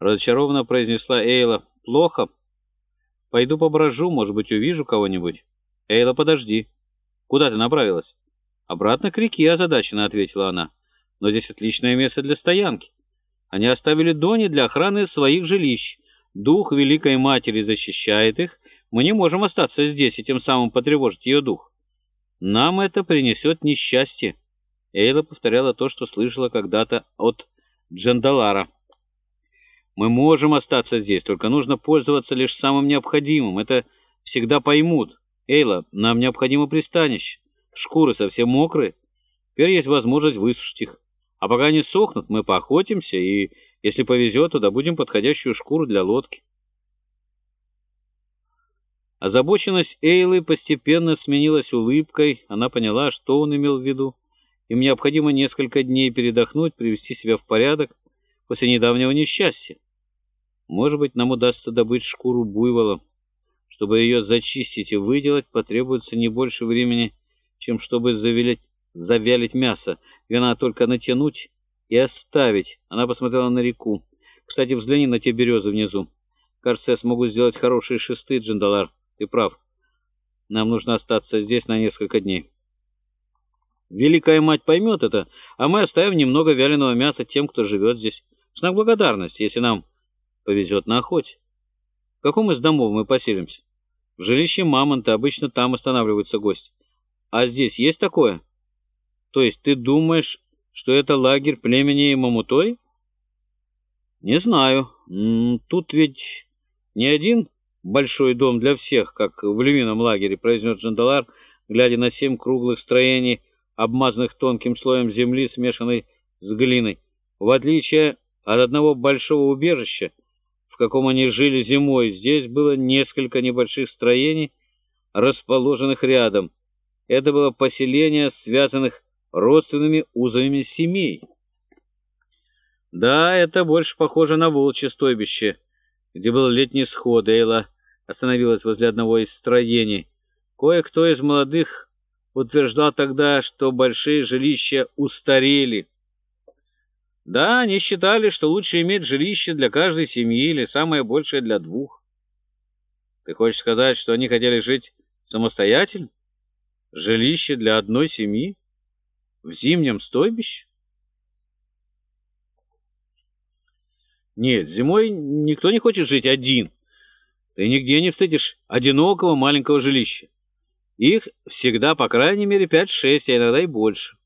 разочарованно произнесла Эйла. «Плохо. Пойду поброжу, может быть, увижу кого-нибудь». «Эйла, подожди. Куда ты направилась?» «Обратно к реке», — озадаченно ответила она. «Но здесь отличное место для стоянки. Они оставили Дони для охраны своих жилищ. Дух Великой Матери защищает их. Мы не можем остаться здесь и тем самым потревожить ее дух. Нам это принесет несчастье». Эйла повторяла то, что слышала когда-то от Джандалара. Мы можем остаться здесь, только нужно пользоваться лишь самым необходимым. Это всегда поймут. Эйла, нам необходимо пристанище. Шкуры совсем мокрые. Теперь есть возможность высушить их. А пока они сохнут, мы поохотимся и, если повезет, то добудем подходящую шкуру для лодки. Озабоченность Эйлы постепенно сменилась улыбкой. Она поняла, что он имел в виду. Им необходимо несколько дней передохнуть, привести себя в порядок после недавнего несчастья. Может быть, нам удастся добыть шкуру буйвола. Чтобы ее зачистить и выделать, потребуется не больше времени, чем чтобы завялить, завялить мясо. Ее надо только натянуть и оставить. Она посмотрела на реку. Кстати, взгляни на те березы внизу. Кажется, я смогу сделать хорошие шесты, Джандалар. Ты прав. Нам нужно остаться здесь на несколько дней. Великая мать поймет это, а мы оставим немного вяленого мяса тем, кто живет здесь. Знак благодарности, если нам повезет на охоте. В каком из домов мы поселимся? В жилище мамонта, обычно там останавливаются гости. А здесь есть такое? То есть ты думаешь, что это лагерь племени Мамутой? Не знаю. Тут ведь не один большой дом для всех, как в львином лагере, произнес Джандалар, глядя на семь круглых строений, обмазанных тонким слоем земли, смешанной с глиной. В отличие от одного большого убежища, в каком они жили зимой. Здесь было несколько небольших строений, расположенных рядом. Это было поселение, связанных родственными узами семей. Да, это больше похоже на волчье стойбище, где был летний сход. Эйла остановилась возле одного из строений. Кое-кто из молодых утверждал тогда, что большие жилища устарели. Да, они считали, что лучше иметь жилище для каждой семьи или самое большее для двух. Ты хочешь сказать, что они хотели жить самостоятельно? Жилище для одной семьи? В зимнем стойбище? Нет, зимой никто не хочет жить один. Ты нигде не встретишь одинокого маленького жилища. Их всегда, по крайней мере, пять-шесть, а иногда и больше.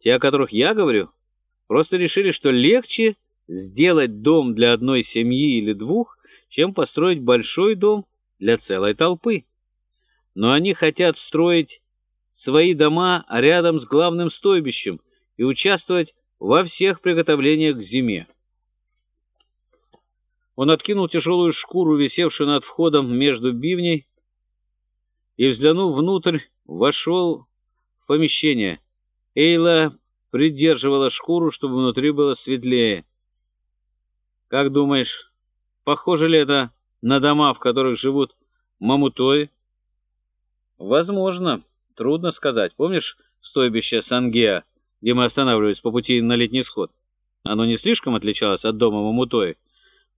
Те, о которых я говорю, Просто решили, что легче сделать дом для одной семьи или двух, чем построить большой дом для целой толпы. Но они хотят строить свои дома рядом с главным стойбищем и участвовать во всех приготовлениях к зиме. Он откинул тяжелую шкуру, висевшую над входом между бивней, и, взглянув внутрь, вошел в помещение. Эйла придерживала шкуру, чтобы внутри было светлее. Как думаешь, похоже ли это на дома, в которых живут мамутои? Возможно, трудно сказать. Помнишь стойбище Сангеа, где мы останавливались по пути на летний сход? Оно не слишком отличалось от дома мамутои.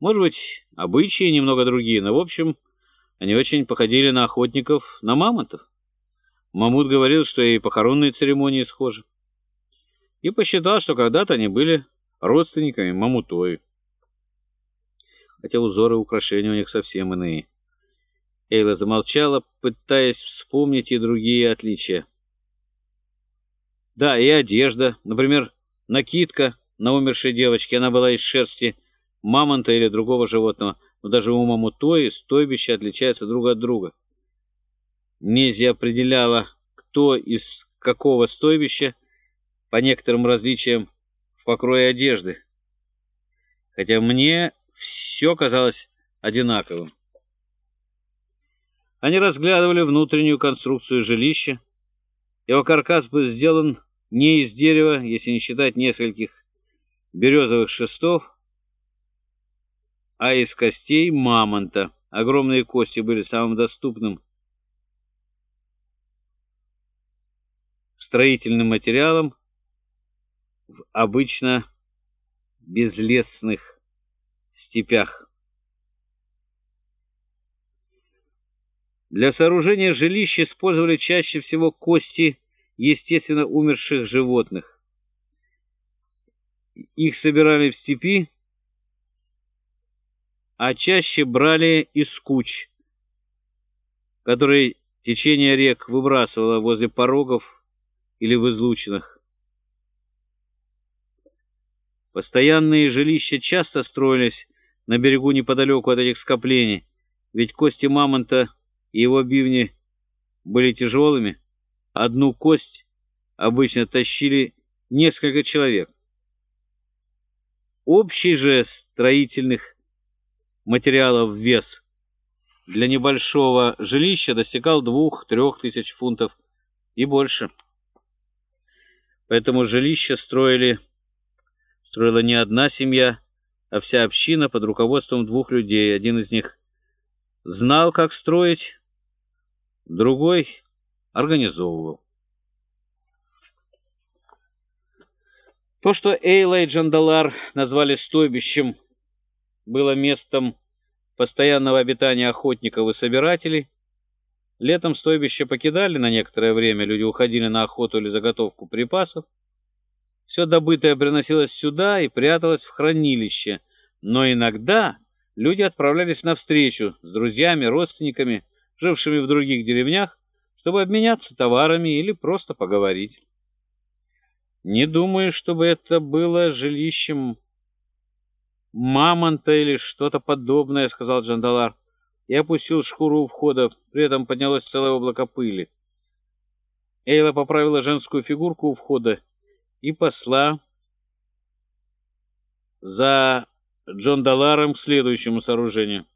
Может быть, обычаи немного другие, но, в общем, они очень походили на охотников, на мамонтов. Мамут говорил, что и похоронные церемонии схожи и посчитал, что когда-то они были родственниками Мамутои. Хотя узоры и украшения у них совсем иные. Эйла замолчала, пытаясь вспомнить и другие отличия. Да, и одежда. Например, накидка на умершей девочке. Она была из шерсти мамонта или другого животного. Но даже у мамутои стойбища отличаются друг от друга. Нези определяла, кто из какого стойбища по некоторым различиям в покрое одежды, хотя мне все казалось одинаковым. Они разглядывали внутреннюю конструкцию жилища. Его каркас был сделан не из дерева, если не считать нескольких березовых шестов, а из костей мамонта. Огромные кости были самым доступным строительным материалом, в обычно безлесных степях. Для сооружения жилищ использовали чаще всего кости естественно умерших животных. Их собирали в степи, а чаще брали из куч, которые течение рек выбрасывало возле порогов или в излучинах. Постоянные жилища часто строились на берегу неподалеку от этих скоплений, ведь кости мамонта и его бивни были тяжелыми, одну кость обычно тащили несколько человек. Общий же строительных материалов вес для небольшого жилища достигал двух-трех тысяч фунтов и больше. Поэтому жилище строили, строила не одна семья, а вся община под руководством двух людей. Один из них знал, как строить, другой организовывал. То, что Эйла и Джандалар назвали стойбищем, было местом постоянного обитания охотников и собирателей. Летом стойбище покидали на некоторое время, люди уходили на охоту или заготовку припасов. Все добытое приносилось сюда и пряталось в хранилище, но иногда люди отправлялись на встречу с друзьями, родственниками, жившими в других деревнях, чтобы обменяться товарами или просто поговорить. Не думаю, чтобы это было жилищем мамонта или что-то подобное, сказал Джандалар. Я опустил шкуру у входа, при этом поднялось целое облако пыли. Эйла поправила женскую фигурку у входа и посла за Джон Даларом к следующему сооружению.